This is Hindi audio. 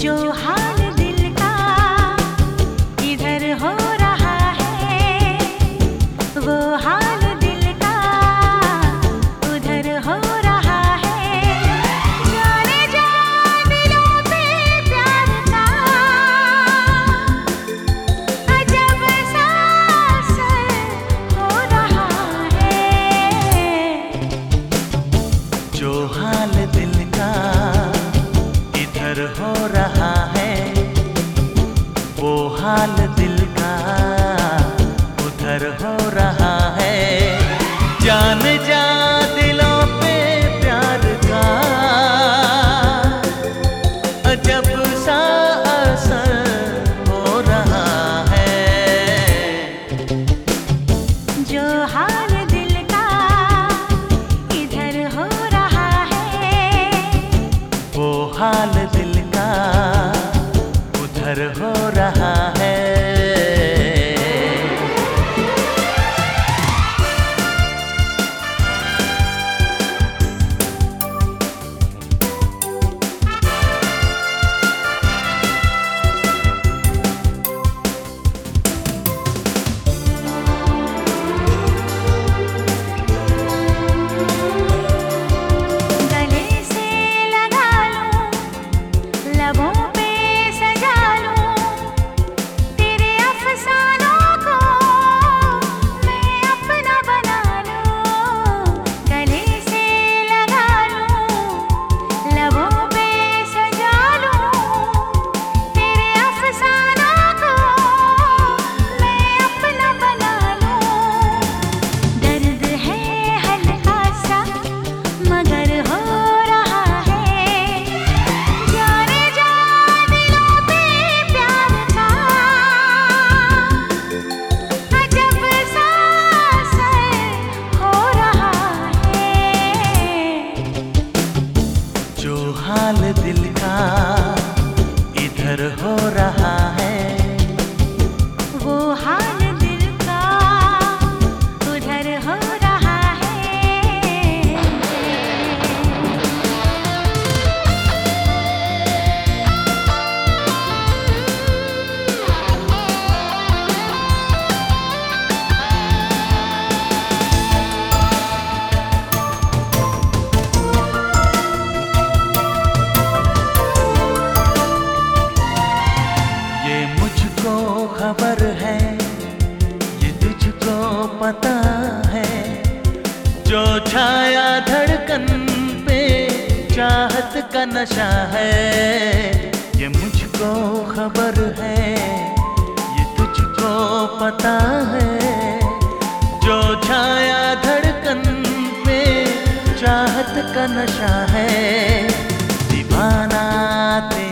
जो हाल दिल का इधर हो रहा है, वो हाल दिल का उधर हो रहा है। जाने जा प्यार का अजब सा हो रहा है। जो हाल दिल का इधर हो हाल दिल का उधर हो रहा है। जान जा दिलों पे प्यार का। अजब सा असर हो रहा है। जो हाल दिल का इधर हो रहा है वो हाल दिल का उधर हो रहा हाल दिल का। इधर हो रहा पता है, जो छाया धड़कन पे चाहत का नशा है, ये मुझको खबर है, ये तुझको पता है, जो छाया धड़कन पे चाहत का नशा है, दीवाना तेरा